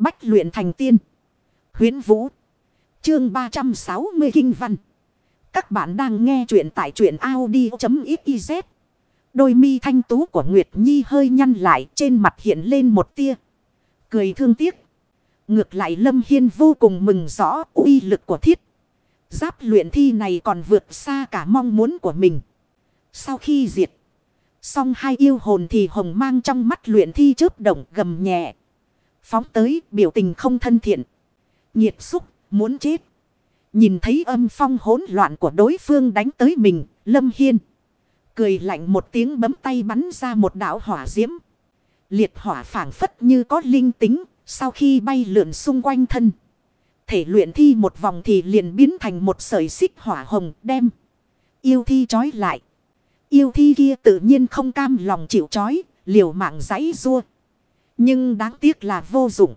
Bách luyện thành tiên. Huyến Vũ. Chương 360 Kinh Văn. Các bạn đang nghe truyện tại truyện Audi.xyz. Đôi mi thanh tú của Nguyệt Nhi hơi nhăn lại, trên mặt hiện lên một tia. Cười thương tiếc. Ngược lại Lâm Hiên vô cùng mừng rõ uy lực của thiết. Giáp luyện thi này còn vượt xa cả mong muốn của mình. Sau khi diệt. Xong hai yêu hồn thì hồng mang trong mắt luyện thi chớp động gầm nhẹ. Phóng tới, biểu tình không thân thiện. Nhiệt xúc, muốn chết. Nhìn thấy âm phong hỗn loạn của đối phương đánh tới mình. Lâm Hiên. Cười lạnh một tiếng bấm tay bắn ra một đảo hỏa diễm. Liệt hỏa phảng phất như có linh tính. Sau khi bay lượn xung quanh thân. Thể luyện thi một vòng thì liền biến thành một sợi xích hỏa hồng đem. Yêu thi trói lại. Yêu thi kia tự nhiên không cam lòng chịu trói. Liều mạng giấy rua. Nhưng đáng tiếc là vô dụng.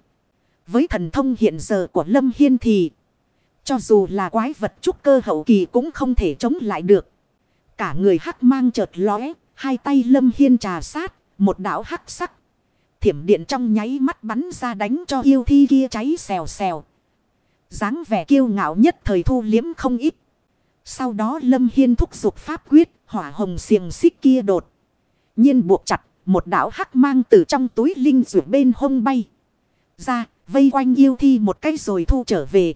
Với thần thông hiện giờ của Lâm Hiên thì. Cho dù là quái vật trúc cơ hậu kỳ cũng không thể chống lại được. Cả người hắc mang chợt lóe. Hai tay Lâm Hiên trà sát. Một đảo hắc sắc. Thiểm điện trong nháy mắt bắn ra đánh cho yêu thi kia cháy xèo xèo. dáng vẻ kiêu ngạo nhất thời thu liếm không ít. Sau đó Lâm Hiên thúc giục pháp quyết. Hỏa hồng xiềng xích kia đột. nhiên buộc chặt. Một đảo hắc mang từ trong túi linh rượu bên hông bay. Ra, vây quanh yêu thi một cái rồi thu trở về.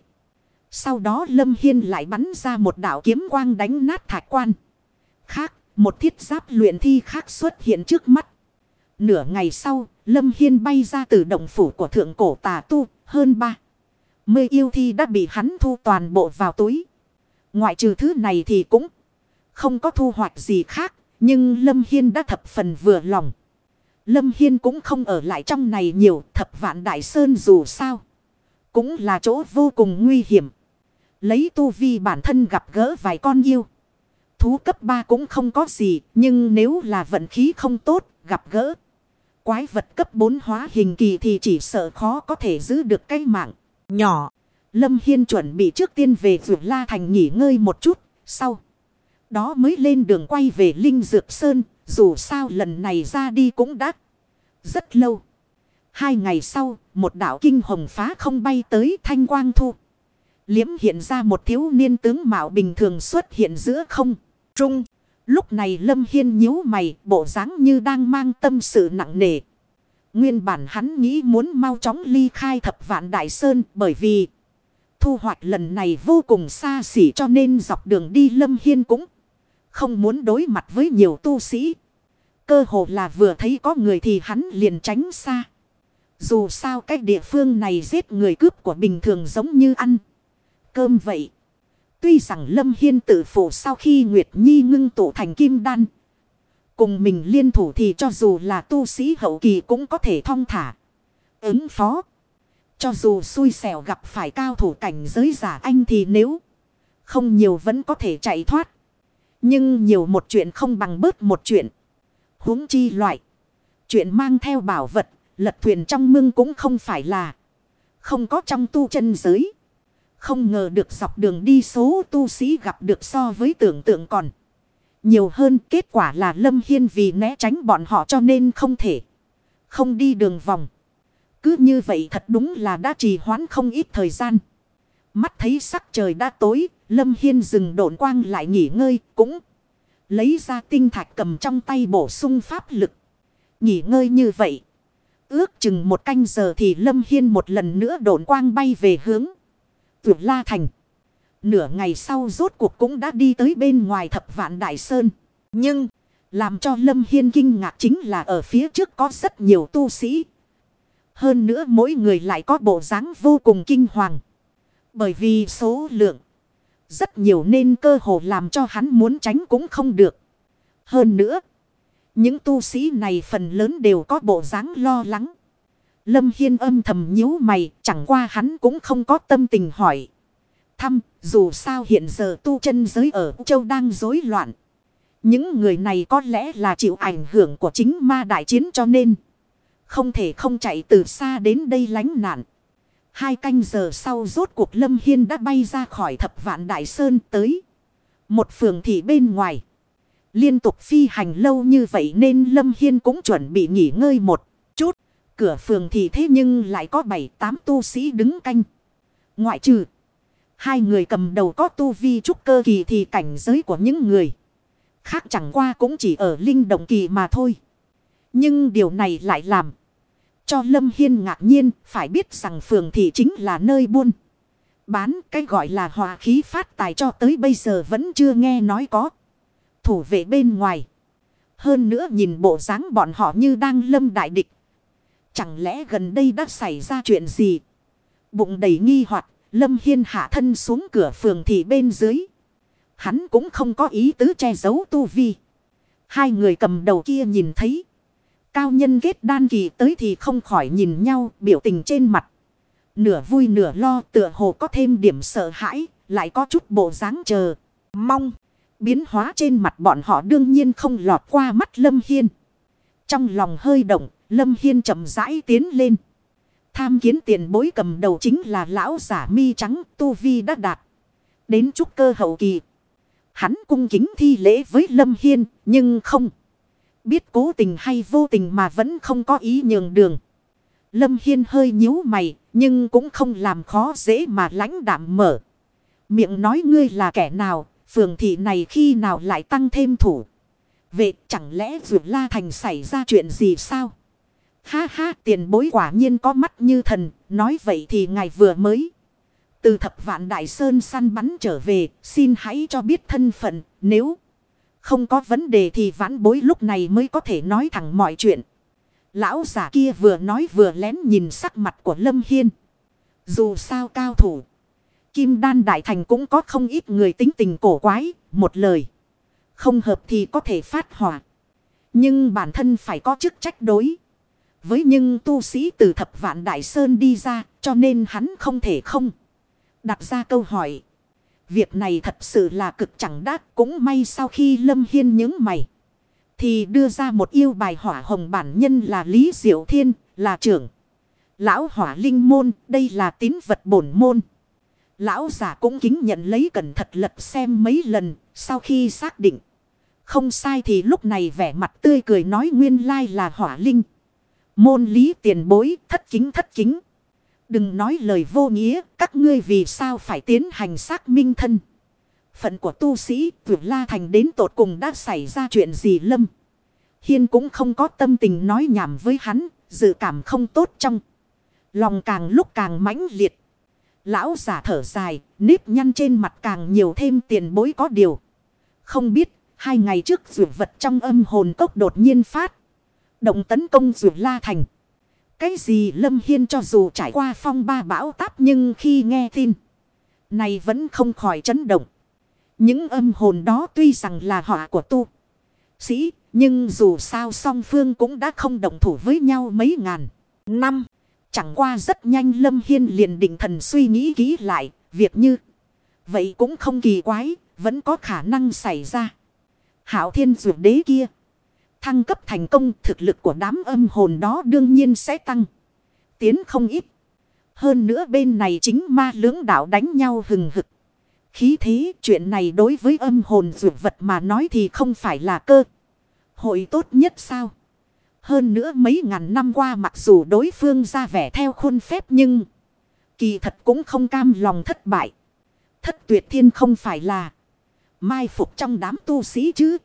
Sau đó Lâm Hiên lại bắn ra một đảo kiếm quang đánh nát thạch quan. Khác, một thiết giáp luyện thi khác xuất hiện trước mắt. Nửa ngày sau, Lâm Hiên bay ra từ động phủ của thượng cổ tà tu, hơn ba. Mươi yêu thi đã bị hắn thu toàn bộ vào túi. Ngoại trừ thứ này thì cũng không có thu hoạch gì khác, nhưng Lâm Hiên đã thập phần vừa lòng. Lâm Hiên cũng không ở lại trong này nhiều, thập vạn đại sơn dù sao. Cũng là chỗ vô cùng nguy hiểm. Lấy tu vi bản thân gặp gỡ vài con yêu. Thú cấp 3 cũng không có gì. Nhưng nếu là vận khí không tốt, gặp gỡ. Quái vật cấp 4 hóa hình kỳ thì chỉ sợ khó có thể giữ được cái mạng. Nhỏ. Lâm Hiên chuẩn bị trước tiên về vượt La Thành nghỉ ngơi một chút. Sau. Đó mới lên đường quay về Linh Dược Sơn. Dù sao lần này ra đi cũng đã rất lâu. Hai ngày sau, một đảo kinh hồng phá không bay tới thanh quang thu. Liễm hiện ra một thiếu niên tướng mạo bình thường xuất hiện giữa không. Trung. Lúc này Lâm Hiên nhíu mày, bộ dáng như đang mang tâm sự nặng nề. Nguyên bản hắn nghĩ muốn mau chóng ly khai thập vạn đại sơn bởi vì thu hoạch lần này vô cùng xa xỉ cho nên dọc đường đi Lâm Hiên cũng không muốn đối mặt với nhiều tu sĩ. Cơ hồ là vừa thấy có người thì hắn liền tránh xa. Dù sao cái địa phương này giết người cướp của bình thường giống như ăn. Cơm vậy. Tuy rằng Lâm Hiên tự phụ sau khi Nguyệt Nhi ngưng tụ thành kim đan. Cùng mình liên thủ thì cho dù là tu sĩ hậu kỳ cũng có thể thong thả. Ứng phó. Cho dù xui xẻo gặp phải cao thủ cảnh giới giả anh thì nếu không nhiều vẫn có thể chạy thoát. Nhưng nhiều một chuyện không bằng bớt một chuyện. huống chi loại. Chuyện mang theo bảo vật, lật thuyền trong mương cũng không phải là không có trong tu chân giới. Không ngờ được dọc đường đi số tu sĩ gặp được so với tưởng tượng còn. Nhiều hơn kết quả là Lâm Hiên vì né tránh bọn họ cho nên không thể. Không đi đường vòng. Cứ như vậy thật đúng là đã trì hoãn không ít thời gian. Mắt thấy sắc trời đã tối, Lâm Hiên dừng độn quang lại nghỉ ngơi cũng. Lấy ra tinh thạch cầm trong tay bổ sung pháp lực. Nghỉ ngơi như vậy. Ước chừng một canh giờ thì Lâm Hiên một lần nữa độn quang bay về hướng. tuyệt La Thành. Nửa ngày sau rốt cuộc cũng đã đi tới bên ngoài thập vạn Đại Sơn. Nhưng, làm cho Lâm Hiên kinh ngạc chính là ở phía trước có rất nhiều tu sĩ. Hơn nữa mỗi người lại có bộ dáng vô cùng kinh hoàng. Bởi vì số lượng rất nhiều nên cơ hồ làm cho hắn muốn tránh cũng không được. Hơn nữa, những tu sĩ này phần lớn đều có bộ dáng lo lắng. Lâm Hiên âm thầm nhíu mày, chẳng qua hắn cũng không có tâm tình hỏi. Thăm, dù sao hiện giờ tu chân giới ở châu đang rối loạn. Những người này có lẽ là chịu ảnh hưởng của chính ma đại chiến cho nên. Không thể không chạy từ xa đến đây lánh nạn. Hai canh giờ sau rốt cuộc Lâm Hiên đã bay ra khỏi thập vạn đại sơn tới. Một phường thị bên ngoài. Liên tục phi hành lâu như vậy nên Lâm Hiên cũng chuẩn bị nghỉ ngơi một chút. Cửa phường thị thế nhưng lại có 7-8 tu sĩ đứng canh. Ngoại trừ. Hai người cầm đầu có tu vi trúc cơ kỳ thì cảnh giới của những người. Khác chẳng qua cũng chỉ ở linh động kỳ mà thôi. Nhưng điều này lại làm. Cho Lâm Hiên ngạc nhiên, phải biết rằng phường thị chính là nơi buôn. Bán cái gọi là hòa khí phát tài cho tới bây giờ vẫn chưa nghe nói có. Thủ vệ bên ngoài. Hơn nữa nhìn bộ dáng bọn họ như đang lâm đại địch. Chẳng lẽ gần đây đã xảy ra chuyện gì? Bụng đầy nghi hoặc, Lâm Hiên hạ thân xuống cửa phường thị bên dưới. Hắn cũng không có ý tứ che giấu tu vi. Hai người cầm đầu kia nhìn thấy. Cao nhân kết đan kỳ tới thì không khỏi nhìn nhau, biểu tình trên mặt. Nửa vui nửa lo, tựa hồ có thêm điểm sợ hãi. Lại có chút bộ dáng chờ. Mong. Biến hóa trên mặt bọn họ đương nhiên không lọt qua mắt Lâm Hiên. Trong lòng hơi động. Lâm Hiên chậm rãi tiến lên. Tham kiến tiền bối cầm đầu chính là lão giả mi trắng tu vi đã đạt. Đến chút cơ hậu kỳ. Hắn cung kính thi lễ với Lâm Hiên, nhưng không. Biết cố tình hay vô tình mà vẫn không có ý nhường đường. Lâm Hiên hơi nhíu mày nhưng cũng không làm khó dễ mà lãnh đạm mở. Miệng nói ngươi là kẻ nào, phường thị này khi nào lại tăng thêm thủ. Vậy chẳng lẽ vượt la thành xảy ra chuyện gì sao? Ha ha tiền bối quả nhiên có mắt như thần. Nói vậy thì ngài vừa mới. Từ thập vạn đại sơn săn bắn trở về. Xin hãy cho biết thân phận. Nếu không có vấn đề thì vãn bối lúc này mới có thể nói thẳng mọi chuyện. Lão giả kia vừa nói vừa lén nhìn sắc mặt của Lâm Hiên. Dù sao cao thủ. Kim đan đại thành cũng có không ít người tính tình cổ quái. Một lời. Không hợp thì có thể phát hỏa. Nhưng bản thân phải có chức trách đối với nhưng tu sĩ từ thập vạn đại sơn đi ra, cho nên hắn không thể không đặt ra câu hỏi. Việc này thật sự là cực chẳng đắc cũng may sau khi Lâm Hiên những mày. Thì đưa ra một yêu bài hỏa hồng bản nhân là Lý Diệu Thiên, là trưởng. Lão hỏa linh môn, đây là tín vật bổn môn. Lão giả cũng kính nhận lấy cẩn thận lật xem mấy lần, sau khi xác định. Không sai thì lúc này vẻ mặt tươi cười nói nguyên lai là hỏa linh. Môn lý tiền bối, thất kính thất kính. Đừng nói lời vô nghĩa. Các ngươi vì sao phải tiến hành xác minh thân. Phận của tu sĩ tuyệt la thành đến tột cùng đã xảy ra chuyện gì lâm. Hiên cũng không có tâm tình nói nhảm với hắn. Dự cảm không tốt trong. Lòng càng lúc càng mãnh liệt. Lão giả thở dài. nếp nhăn trên mặt càng nhiều thêm tiền bối có điều. Không biết. Hai ngày trước rượu vật trong âm hồn cốc đột nhiên phát. Động tấn công rượu la thành. Cái gì Lâm Hiên cho dù trải qua phong ba bão táp nhưng khi nghe tin. Này vẫn không khỏi chấn động. Những âm hồn đó tuy rằng là họa của tu. Sĩ. Nhưng dù sao song phương cũng đã không động thủ với nhau mấy ngàn. Năm. Chẳng qua rất nhanh Lâm Hiên liền định thần suy nghĩ kỹ lại. Việc như. Vậy cũng không kỳ quái. Vẫn có khả năng xảy ra. Hảo thiên dụ đế kia. Thăng cấp thành công, thực lực của đám âm hồn đó đương nhiên sẽ tăng. Tiến không ít. Hơn nữa bên này chính ma lưỡng đạo đánh nhau hừng hực. Khí thế, chuyện này đối với âm hồn dụ vật mà nói thì không phải là cơ. Hội tốt nhất sao? Hơn nữa mấy ngàn năm qua mặc dù đối phương ra vẻ theo khuôn phép nhưng kỳ thật cũng không cam lòng thất bại. Thất tuyệt thiên không phải là mai phục trong đám tu sĩ chứ.